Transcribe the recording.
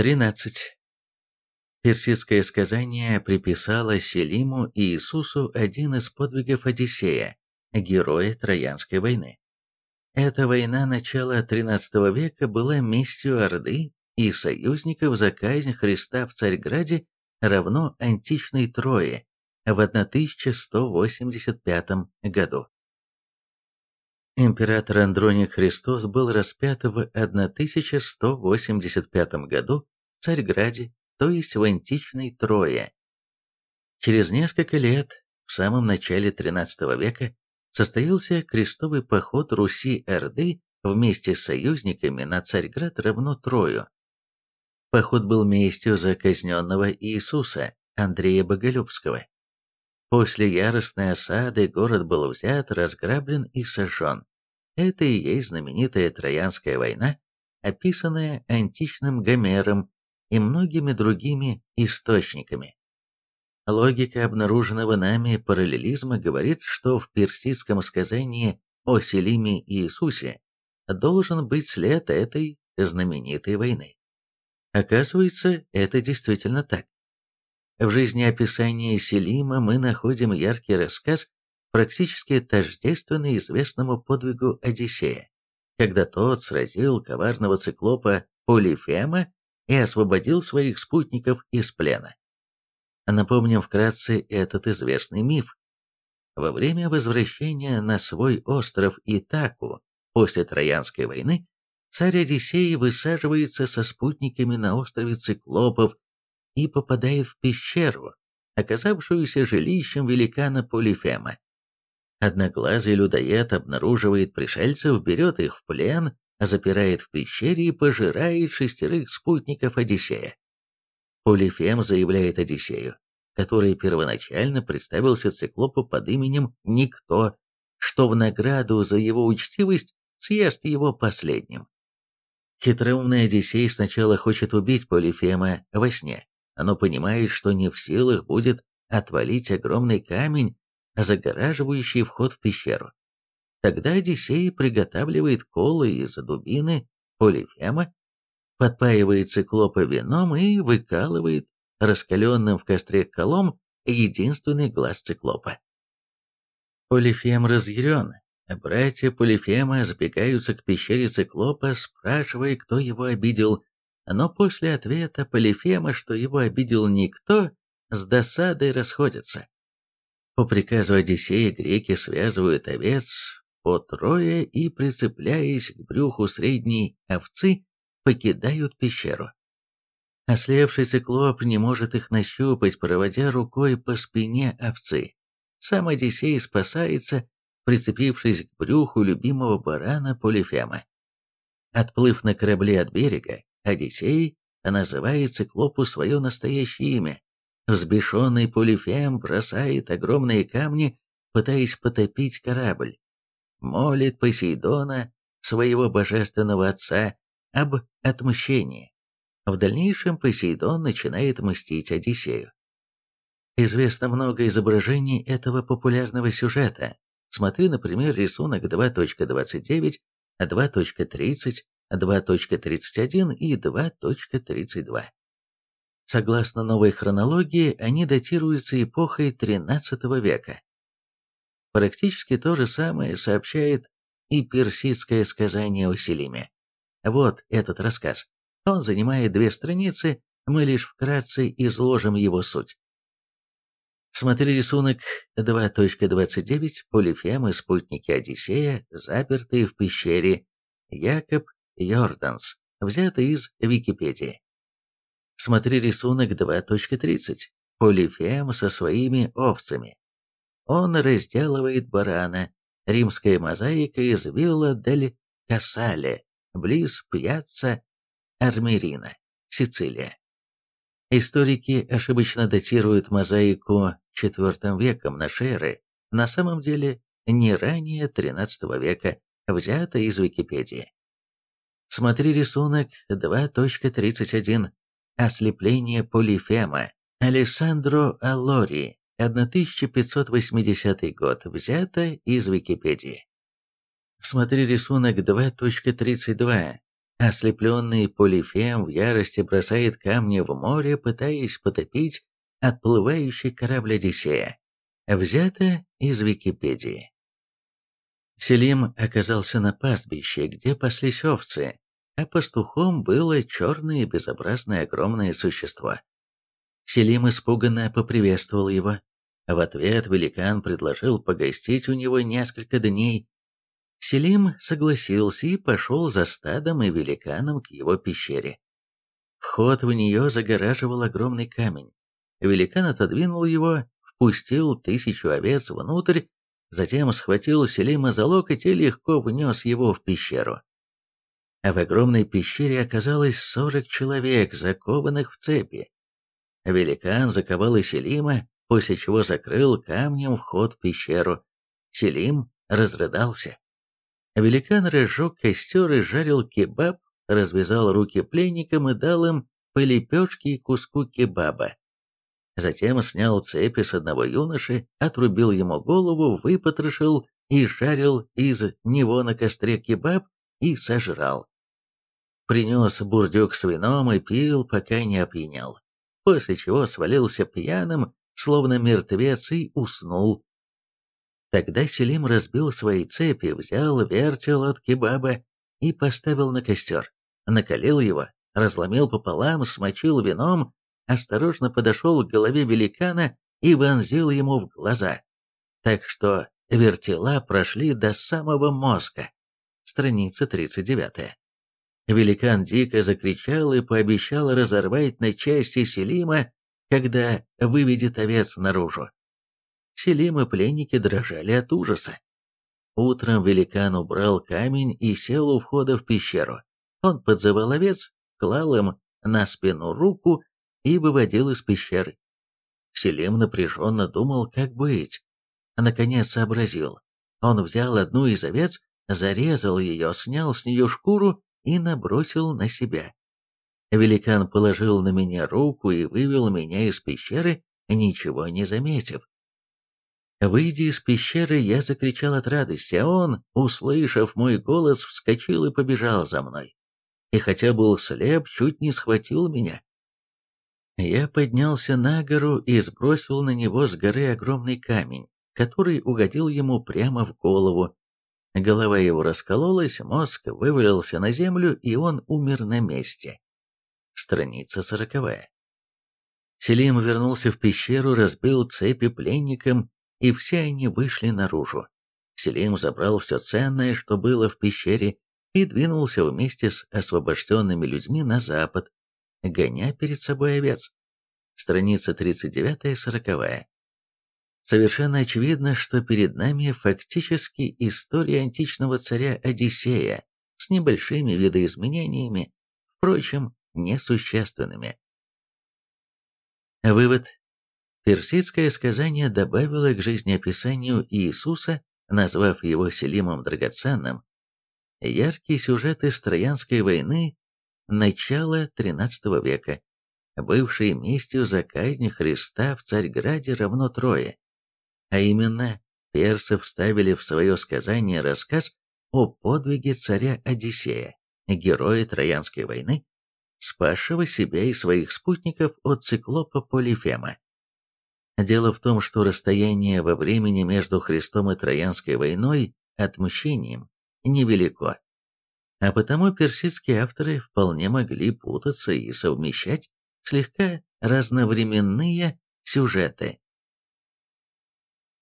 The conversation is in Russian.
13. Персидское сказание приписало Селиму и Иисусу один из подвигов Одиссея, героя Троянской войны. Эта война начала XIII века была местью Орды и союзников за казнь Христа в Царьграде равно античной Трое в 1185 году. Император Андроник Христос был распят в 1185 году Царьграде, то есть в античной Трое. Через несколько лет, в самом начале XIII века, состоялся крестовый поход Руси-Орды вместе с союзниками на Царьград равно Трою. Поход был местью за казненного Иисуса, Андрея Боголюбского. После яростной осады город был взят, разграблен и сожжен. Это и есть знаменитая Троянская война, описанная античным Гомером и многими другими источниками. Логика обнаруженного нами параллелизма говорит, что в персидском сказании о Селиме и Иисусе должен быть след этой знаменитой войны. Оказывается, это действительно так. В жизнеописании Селима мы находим яркий рассказ, практически тождественный известному подвигу Одиссея, когда тот сразил коварного циклопа Полифема и освободил своих спутников из плена. Напомним вкратце этот известный миф. Во время возвращения на свой остров Итаку после Троянской войны царь Одиссей высаживается со спутниками на острове Циклопов и попадает в пещеру, оказавшуюся жилищем великана Полифема. Одноглазый людоед обнаруживает пришельцев, берет их в плен, запирает в пещере и пожирает шестерых спутников Одиссея. Полифем заявляет Одиссею, который первоначально представился циклопу под именем Никто, что в награду за его учтивость съест его последним. Хитроумный Одиссей сначала хочет убить Полифема во сне, но понимает, что не в силах будет отвалить огромный камень, загораживающий вход в пещеру. Тогда Одиссей приготавливает колы из дубины Полифема подпаивает циклопа вином и выкалывает раскаленным в костре колом единственный глаз циклопа. Полифем разъярен. Братья Полифема сбегаются к пещере циклопа, спрашивая, кто его обидел, но после ответа Полифема, что его обидел никто, с досадой расходятся. По приказу Одиссея греки связывают овец по трое и, прицепляясь к брюху средней овцы, покидают пещеру. Ослепший циклоп не может их нащупать, проводя рукой по спине овцы. Сам Одиссей спасается, прицепившись к брюху любимого барана Полифема. Отплыв на корабле от берега, Одиссей называет циклопу свое настоящее имя. Взбешенный Полифем бросает огромные камни, пытаясь потопить корабль. Молит Посейдона, своего божественного отца, об отмщении. В дальнейшем Посейдон начинает мстить Одиссею. Известно много изображений этого популярного сюжета. Смотри, например, рисунок 2.29, 2.30, 2.31 и 2.32. Согласно новой хронологии, они датируются эпохой XIII века. Практически то же самое сообщает и персидское сказание о Селиме. Вот этот рассказ. Он занимает две страницы, мы лишь вкратце изложим его суть. Смотри рисунок 2.29 Полифем и спутники Одиссея, запертые в пещере Якоб Йорданс, взятый из Википедии. Смотри рисунок 2.30 Полифем со своими овцами. Он разделывает барана. Римская мозаика из Вилла дель Кассале близ пьяцца Армерина, Сицилия. Историки ошибочно датируют мозаику IV веком нашей эры, на самом деле не ранее XIII века, взято из Википедии. Смотри рисунок 2.31 «Ослепление Полифема» Алессандро Аллори, 1580 год, взято из Википедии. Смотри рисунок 2.32. Ослепленный Полифем в ярости бросает камни в море, пытаясь потопить отплывающий корабль Одиссея. Взято из Википедии. Селим оказался на пастбище, где паслись овцы, а пастухом было черное безобразное огромное существо. Селим испуганно поприветствовал его. В ответ великан предложил погостить у него несколько дней. Селим согласился и пошел за стадом и великаном к его пещере. Вход в нее загораживал огромный камень. Великан отодвинул его, впустил тысячу овец внутрь, затем схватил Селима за локоть и легко внес его в пещеру а в огромной пещере оказалось сорок человек, закованных в цепи. Великан заковал и Селима, после чего закрыл камнем вход в пещеру. Селим разрыдался. Великан разжег костер и жарил кебаб, развязал руки пленникам и дал им по лепешке и куску кебаба. Затем снял цепи с одного юноши, отрубил ему голову, выпотрошил и жарил из него на костре кебаб и сожрал принес бурдюк с вином и пил, пока не опьянял, после чего свалился пьяным, словно мертвец, и уснул. Тогда Селим разбил свои цепи, взял вертел от кебаба и поставил на костер, накалил его, разломил пополам, смочил вином, осторожно подошел к голове великана и вонзил ему в глаза, так что вертела прошли до самого мозга. Страница 39. Великан дико закричал и пообещал разорвать на части Селима, когда выведет овец наружу. Селим и пленники дрожали от ужаса. Утром великан убрал камень и сел у входа в пещеру. Он подзывал овец, клал им на спину руку и выводил из пещеры. Селим напряженно думал, как быть. Наконец сообразил. Он взял одну из овец, зарезал ее, снял с нее шкуру и набросил на себя. Великан положил на меня руку и вывел меня из пещеры, ничего не заметив. Выйдя из пещеры, я закричал от радости, а он, услышав мой голос, вскочил и побежал за мной. И хотя был слеп, чуть не схватил меня. Я поднялся на гору и сбросил на него с горы огромный камень, который угодил ему прямо в голову, Голова его раскололась, мозг вывалился на землю, и он умер на месте. Страница сороковая. Селим вернулся в пещеру, разбил цепи пленникам, и все они вышли наружу. Селим забрал все ценное, что было в пещере, и двинулся вместе с освобожденными людьми на запад, гоня перед собой овец. Страница 39-40. Совершенно очевидно, что перед нами фактически история античного царя Одиссея с небольшими видоизменениями, впрочем, несущественными. Вывод. Персидское сказание добавило к жизнеописанию Иисуса, назвав его Селимом Драгоценным, яркие сюжеты из Троянской войны начала XIII века, бывшие местью за казнь Христа в Царьграде равно трое, а именно, персы вставили в свое сказание рассказ о подвиге царя Одиссея, героя Троянской войны, спасшего себя и своих спутников от циклопа Полифема. Дело в том, что расстояние во времени между Христом и Троянской войной отмщением невелико, а потому персидские авторы вполне могли путаться и совмещать слегка разновременные сюжеты.